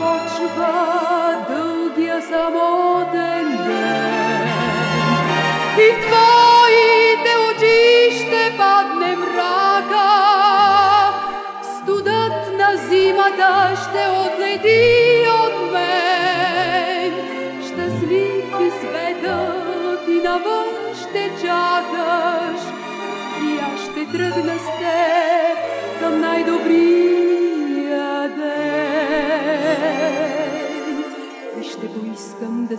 минава дългия самотен ден. И в твоите очи ще падне мрака, студът на зимата ще отлети от мен. Щастлив и светът и навън ще чакаш, и аз ще тръгна с теб към най-добрия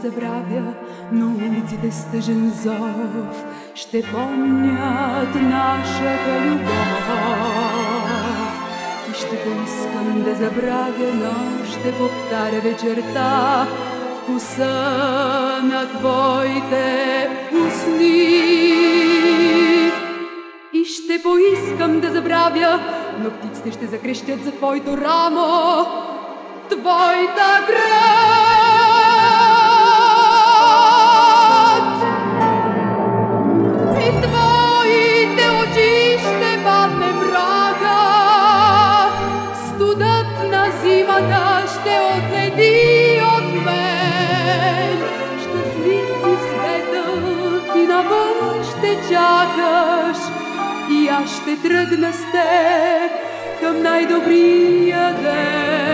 забравя, но улиците с тъжен зов ще помнят нашата любов. И ще поискам да забравя, но ще повтаря вечерта вкуса на твоите устни. И ще поискам да забравя, но птиците ще закрещят за твоето рамо, твоята град. Ще тръгна с теб към най-добрия ден.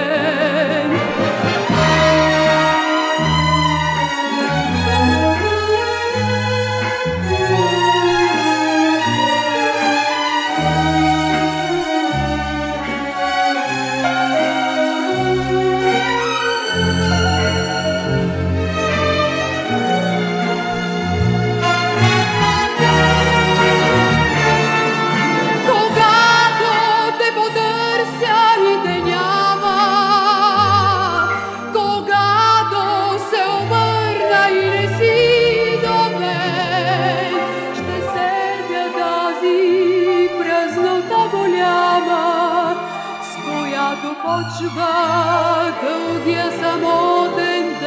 do potiba, do dia samotente.